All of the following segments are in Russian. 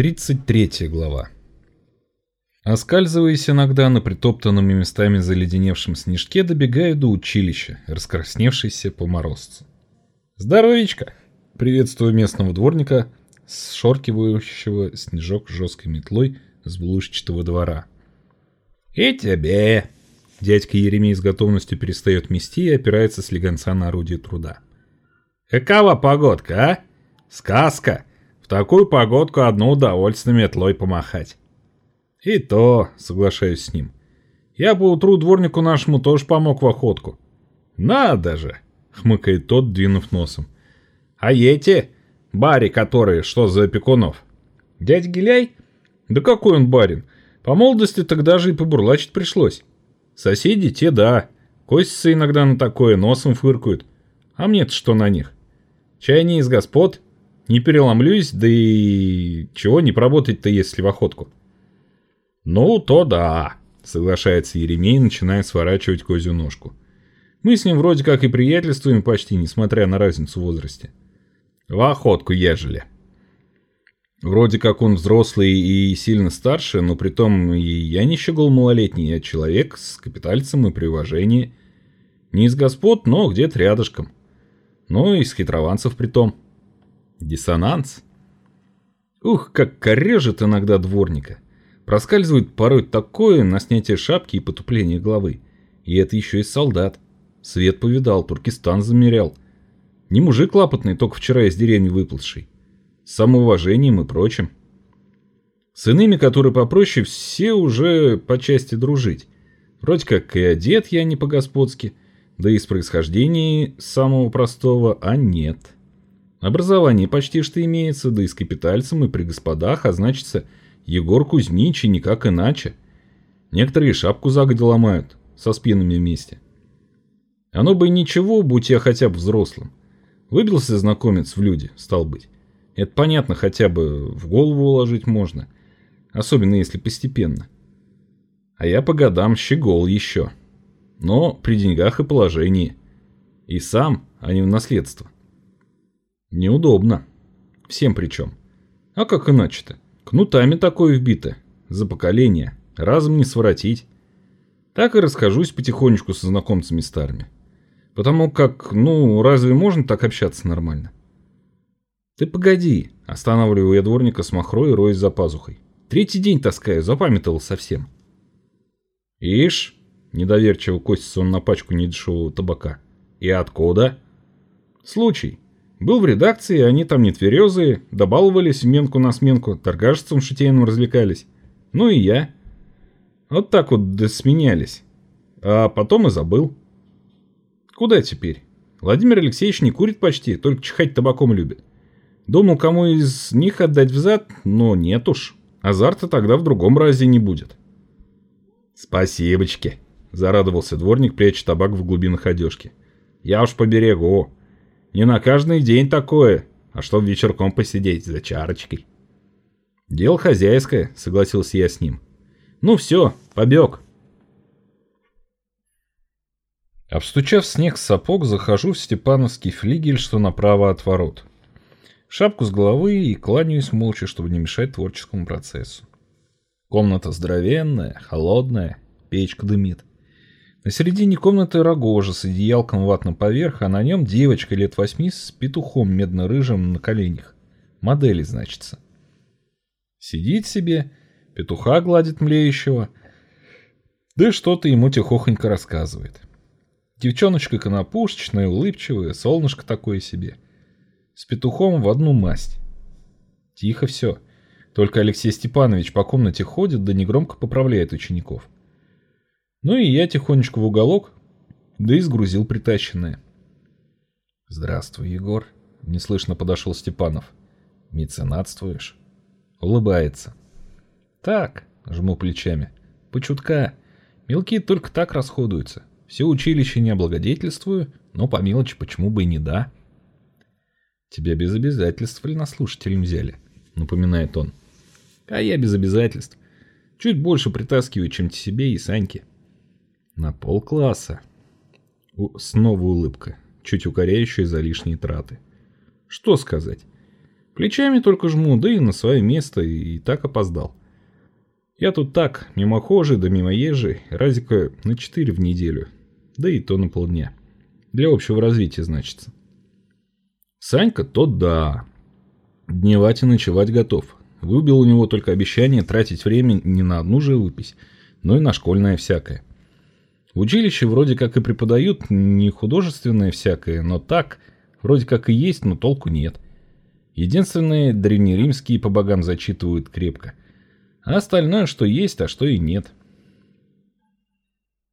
33 глава. Оскальзываясь иногда на притоптанными местами заледеневшем снежке, добегаю до училища, раскрасневшийся по морозцу. «Здоровичка!» — приветствую местного дворника, сшоркивающего снежок жесткой метлой с блужчатого двора. «И тебе!» Дядька Еремей с готовностью перестает мести и опирается с легонца на орудие труда. «Какова погодка, а? Сказка!» Такую погодку одно удовольствие метлой помахать. И то, соглашаюсь с ним. Я бы утру дворнику нашему тоже помог в охотку. Надо же, хмыкает тот, двинув носом. А эти, бари которые, что за опекунов? Дядь Гиляй? Да какой он барин? По молодости тогда же и побурлачить пришлось. Соседи те, да. Косятся иногда на такое, носом фыркают. А мне-то что на них? Чай не из господ? Не переломлюсь, да и чего не поработать-то, если в охотку? Ну, то да, соглашается Еремей, начинает сворачивать козью ножку. Мы с ним вроде как и приятельствуем почти, несмотря на разницу в возрасте. В охотку ежели. Вроде как он взрослый и сильно старше, но при том и я не щегол малолетний, я человек с капитальцем и при уважении. Не из господ, но где-то рядышком. Ну, из хитрованцев при том. Диссонанс? Ух, как корежит иногда дворника. Проскальзывает порой такое на снятие шапки и потупление головы. И это еще и солдат. Свет повидал, Туркестан замерял. Не мужик лапотный, только вчера из деревни выплывший. С самоуважением и прочим. С иными, которые попроще, все уже по части дружить. Вроде как и одет я не по-господски, да и с происхождения самого простого, а нет. — Образование почти что имеется, да и с капитальцем и при господах, а значится Егор Кузьмич и никак иначе. Некоторые шапку загоди ломают, со спинами вместе. Оно бы ничего, будь я хотя бы взрослым. Выбился знакомец в люди, стал быть. Это понятно, хотя бы в голову уложить можно. Особенно если постепенно. А я по годам щегол еще. Но при деньгах и положении. И сам, а не в наследство. Неудобно. Всем причем. А как иначе-то? Кнутами такое вбито. За поколение. Разом не своротить. Так и расхожусь потихонечку со знакомцами старыми. Потому как, ну, разве можно так общаться нормально? Ты погоди, останавливаю я дворника с махрой и роюсь за пазухой. Третий день таскаю, запамятовал совсем. Ишь, недоверчиво косится он на пачку недешевого табака. И откуда? Случай. Был в редакции, они там не тверезые, добаловались менку на сменку, торгашеством шутейным развлекались. Ну и я. Вот так вот досменялись. А потом и забыл. Куда теперь? Владимир Алексеевич не курит почти, только чихать табаком любит. Думал, кому из них отдать взад, но нет уж. Азарта тогда в другом разе не будет. Спасибочки, зарадовался дворник, пряча табак в глубинах одежки. Я уж поберегу. Не на каждый день такое, а чтоб вечерком посидеть за чарочкой. Дело хозяйское, согласился я с ним. Ну все, побег. Обстучав снег с сапог, захожу в Степановский флигель, что направо от ворот. Шапку с головы и кланяюсь молча, чтобы не мешать творческому процессу. Комната здоровенная, холодная, печка дымит. На середине комнаты рогожа с одеялком ватным поверх, а на нем девочка лет восьми с петухом медно-рыжим на коленях. Модели, значится. Сидит себе, петуха гладит млеющего, да что-то ему тихохонько рассказывает. Девчоночка конопушечная, улыбчивая, солнышко такое себе. С петухом в одну масть. Тихо все. Только Алексей Степанович по комнате ходит, да негромко поправляет учеников. — ну и я тихонечко в уголок, да и сгрузил притащенное. «Здравствуй, Егор», — неслышно подошел Степанов. «Меценатствуешь?» Улыбается. «Так», — жму плечами, — «почутка. Мелкие только так расходуются. Все училище не облагодетельствую, но по мелочи почему бы и не да». «Тебя без обязательств или на слушателем взяли?» — напоминает он. «А я без обязательств. Чуть больше притаскиваю, чем тебе и Саньке. На полкласса. У... Снова улыбка, чуть укоряющая за лишние траты. Что сказать? Плечами только жму, да и на свое место, и так опоздал. Я тут так, мимохожий да мимоезжий, разика на четыре в неделю, да и то на полдня. Для общего развития, значится. Санька, то да. Дневать и ночевать готов. Выбил у него только обещание тратить время не на одну живопись, но и на школьное всякое. В училище вроде как и преподают не художественное всякое, но так, вроде как и есть, но толку нет. Единственное, древнеримские по богам зачитывают крепко. А остальное, что есть, а что и нет.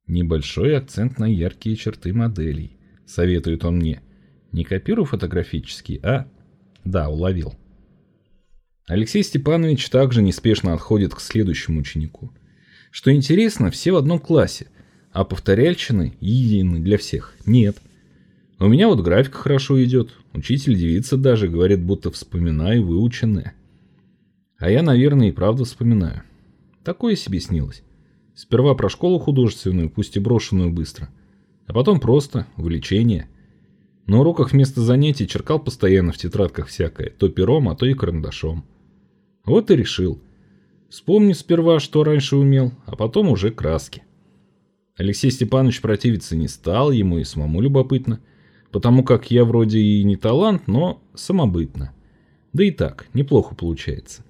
Небольшой акцент на яркие черты моделей, советует он мне. Не копирую фотографически, а... Да, уловил. Алексей Степанович также неспешно отходит к следующему ученику. Что интересно, все в одном классе, а повторяльщины едины для всех нет. У меня вот графика хорошо идет, учитель девица даже, говорит, будто вспоминаю выученное. А я, наверное, и правда вспоминаю. Такое себе снилось. Сперва про школу художественную, пусть и брошенную быстро, а потом просто увлечение. На уроках вместо занятий черкал постоянно в тетрадках всякое, то пером, а то и карандашом. Вот и решил. Вспомни сперва, что раньше умел, а потом уже краски. Алексей Степанович противиться не стал, ему и самому любопытно, потому как я вроде и не талант, но самобытно. Да и так, неплохо получается.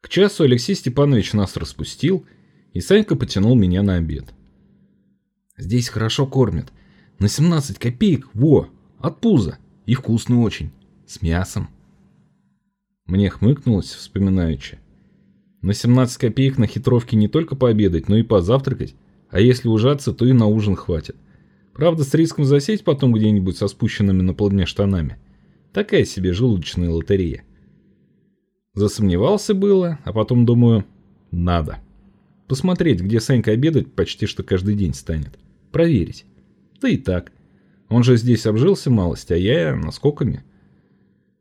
К часу Алексей Степанович нас распустил, и Санька потянул меня на обед. Здесь хорошо кормят. На 17 копеек, во, от пуза. И вкусно очень. С мясом. Мне хмыкнулось, вспоминаючи. На 17 копеек на хитровке не только пообедать, но и позавтракать, а если ужаться, то и на ужин хватит. Правда, с риском засесть потом где-нибудь со спущенными на полдня штанами. Такая себе желудочная лотерея. Засомневался было, а потом думаю, надо. Посмотреть, где Санька обедать почти что каждый день станет. Проверить. Да и так. Он же здесь обжился малость, а я наскоками.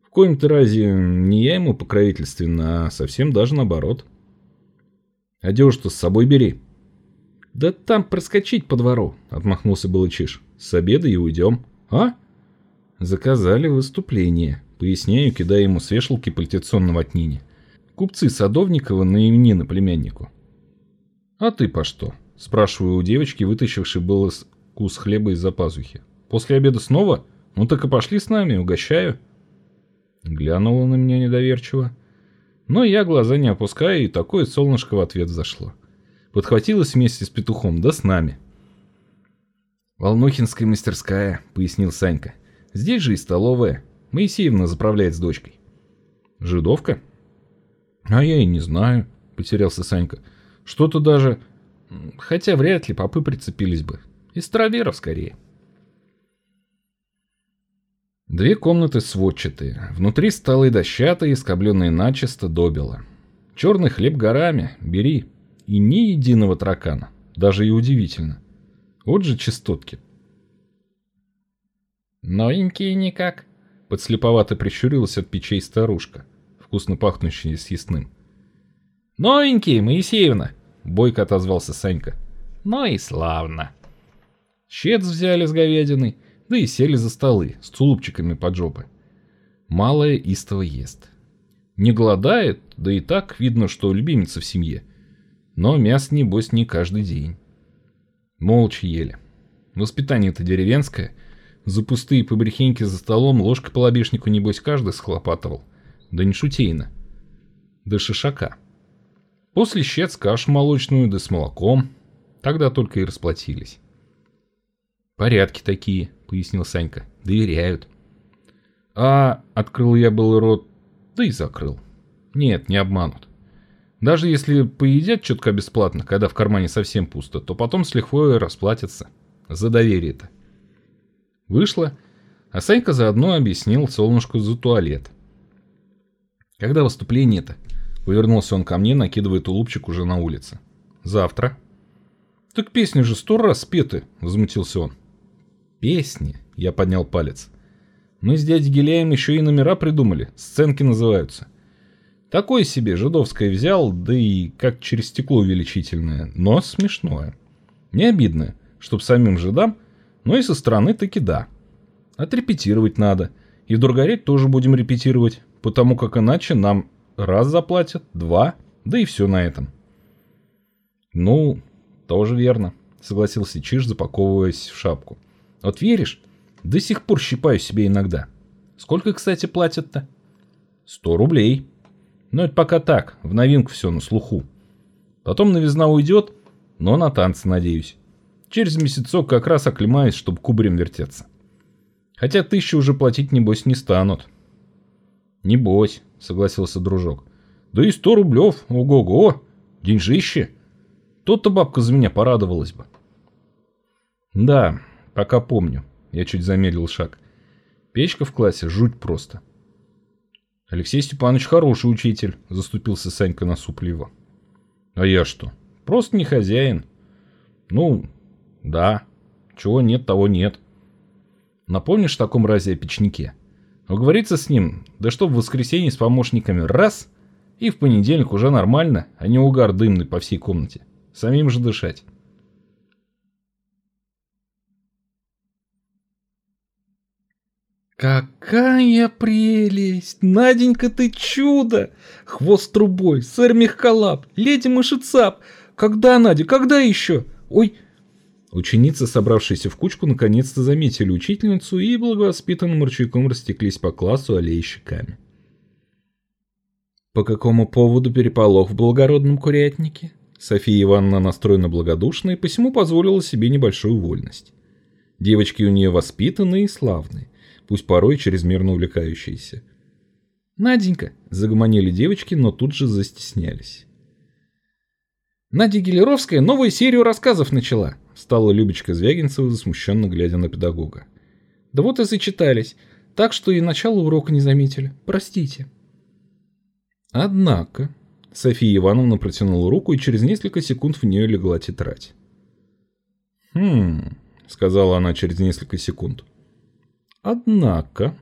В коем-то разе не я ему покровительственно, а совсем даже наоборот. Одежду с собой бери. Да там проскочить по двору, отмахнулся Балычиш. С обеда и уйдем. А? Заказали выступление. Поясняю, кидая ему с вешалки пальтецо на. Купцы Садовникова на именины племяннику. «А ты по что?» – спрашиваю у девочки, вытащившей было кус хлеба из-за пазухи. «После обеда снова? Ну так и пошли с нами, угощаю». Глянула на меня недоверчиво. Но я глаза не опускаю, и такое солнышко в ответ зашло. Подхватилась вместе с петухом, да с нами. «Волнухинская мастерская», — пояснил Санька. «Здесь же и столовая. Моисеевна заправляет с дочкой. Жидовка? А я и не знаю, потерялся Санька. Что-то даже... Хотя вряд ли попы прицепились бы. Из староверов скорее. Две комнаты сводчатые. Внутри столы дощатые, скобленные начисто добело. Черный хлеб горами, бери. И ни единого таракана. Даже и удивительно. Вот же частотки. Новенькие никак, Подслеповато прищурилась от печей старушка, вкусно пахнущая съестным. «Новенькие, Моисеевна!» — бойко отозвался Санька. «Ну и славно!» Щец взяли с говядиной, да и сели за столы с тулупчиками под жопы. Малая истово ест. Не голодает, да и так видно, что любимица в семье. Но мясо, небось, не каждый день. Молча ели. Воспитание-то деревенское — за пустые побрехеньки за столом ложкой по лобешнику, небось, каждый схлопатывал. Да не шутейно. Да шишака. После щец кашу молочную, да с молоком. Тогда только и расплатились. «Порядки такие», — пояснил Санька. «Доверяют». «А...» — открыл я был рот, да и закрыл. «Нет, не обманут. Даже если поедят четко бесплатно, когда в кармане совсем пусто, то потом с лихвой расплатятся. За доверие-то». Вышла, а Санька заодно объяснил солнышку за туалет. «Когда выступление-то?» Повернулся он ко мне, накидывая тулупчик уже на улице. «Завтра». «Так песни же сто раз спеты», — возмутился он. «Песни?» — я поднял палец. «Мы с дядей Геляем еще и номера придумали, сценки называются. Такое себе жидовское взял, да и как через стекло увеличительное, но смешное. Не обидное, чтоб самим жидам но и со стороны таки да. Отрепетировать надо. И в Дургаре тоже будем репетировать, потому как иначе нам раз заплатят, два, да и все на этом. Ну, тоже верно, согласился Чиж, запаковываясь в шапку. Вот веришь, до сих пор щипаю себе иногда. Сколько, кстати, платят-то? Сто рублей. Но это пока так, в новинку все на слуху. Потом новизна уйдет, но на танцы надеюсь. Через месяцок как раз оклемаюсь, чтобы кубарем вертеться. Хотя тысячу уже платить, небось, не станут. Небось, согласился дружок. Да и сто рублев, ого-го, деньжище. Тот-то бабка за меня порадовалась бы. Да, пока помню. Я чуть замедлил шаг. Печка в классе жуть просто. Алексей Степанович хороший учитель, заступился Санька насупливо. А я что? Просто не хозяин. Ну, да. Чего нет, того нет. Напомнишь в таком разе о печнике? Уговориться с ним, да чтоб в воскресенье с помощниками раз, и в понедельник уже нормально, а не угар дымный по всей комнате. Самим же дышать. «Какая прелесть! Наденька, ты чудо! Хвост трубой, сэр Мехкалап, леди Мышицап! Когда, Надя, когда еще? Ой!» Ученицы, собравшиеся в кучку, наконец-то заметили учительницу и благовоспитанным ручейком растеклись по классу, аллея щеками. «По какому поводу переполох в благородном курятнике?» София Ивановна настроена благодушно и посему позволила себе небольшую вольность. Девочки у нее воспитанные и славные пусть порой чрезмерно увлекающиеся. «Наденька!» – загомонили девочки, но тут же застеснялись. «Надя Гелеровская новую серию рассказов начала!» – стала Любочка Звягинцева, засмущенно глядя на педагога. «Да вот и зачитались, так что и начало урока не заметили. Простите». Однако София Ивановна протянула руку, и через несколько секунд в нее легла тетрадь. «Хм...» — сказала она через несколько секунд. Однако...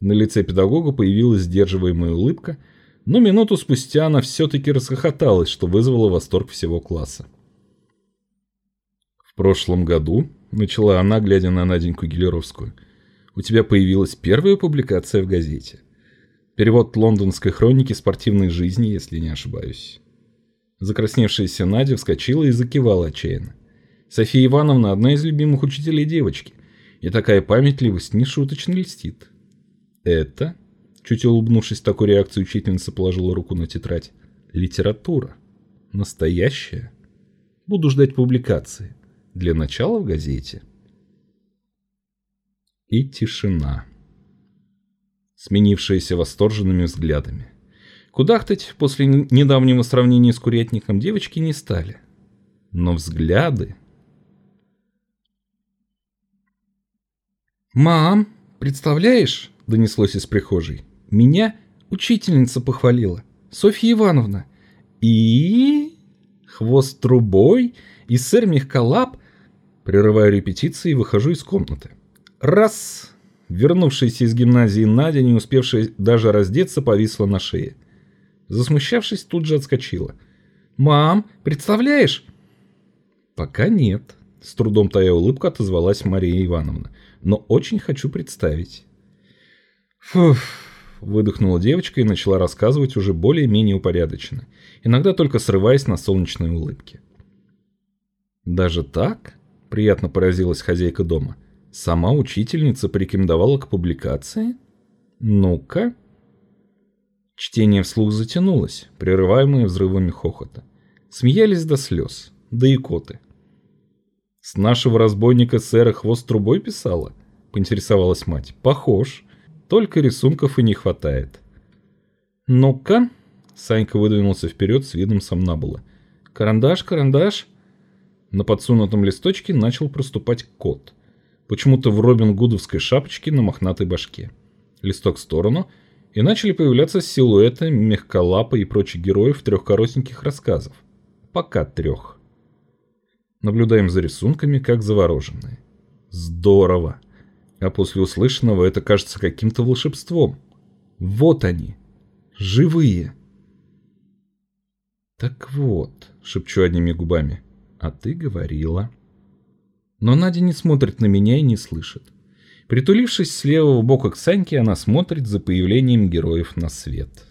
На лице педагога появилась сдерживаемая улыбка, но минуту спустя она все-таки расхохоталась, что вызвало восторг всего класса. «В прошлом году», — начала она, глядя на Наденьку Гелеровскую, «у тебя появилась первая публикация в газете. Перевод лондонской хроники спортивной жизни, если не ошибаюсь». Закрасневшаяся Надя вскочила и закивала отчаянно. София Ивановна – одна из любимых учителей девочки. И такая памятливость не шуточно льстит. Это, чуть улыбнувшись такой реакции, учительница положила руку на тетрадь, литература. Настоящая. Буду ждать публикации. Для начала в газете. И тишина. Сменившаяся восторженными взглядами. Кудахтать после недавнего сравнения с курятником девочки не стали. Но взгляды «Мам, представляешь?» – донеслось из прихожей. «Меня учительница похвалила, Софья Ивановна. И...» Хвост трубой и сэр Мехкалап. Прерываю репетиции и выхожу из комнаты. Раз! Вернувшаяся из гимназии Надя, не успевшая даже раздеться, повисла на шее. Засмущавшись, тут же отскочила. «Мам, представляешь?» «Пока нет», — с трудом тая улыбка отозвалась Мария Ивановна но очень хочу представить. Фуф, выдохнула девочка и начала рассказывать уже более-менее упорядоченно, иногда только срываясь на солнечные улыбки. Даже так? Приятно поразилась хозяйка дома. Сама учительница порекомендовала к публикации? Ну-ка. Чтение вслух затянулось, прерываемое взрывами хохота. Смеялись до слез, да икоты. «С нашего разбойника сэра хвост трубой писала?» — поинтересовалась мать. «Похож. Только рисунков и не хватает». «Ну-ка», — Санька выдвинулся вперед с видом сомнабула. «Карандаш, карандаш». На подсунутом листочке начал проступать кот. Почему-то в Робин Гудовской шапочке на мохнатой башке. Листок в сторону, и начали появляться силуэты Мехколапа и прочих героев трех коротеньких рассказов. Пока трех. Наблюдаем за рисунками, как завороженные. Здорово! А после услышанного это кажется каким-то волшебством. Вот они, живые. Так вот, шепчу одними губами, а ты говорила. Но Надя не смотрит на меня и не слышит. Притулившись с левого бока к Саньке, она смотрит за появлением героев на свет.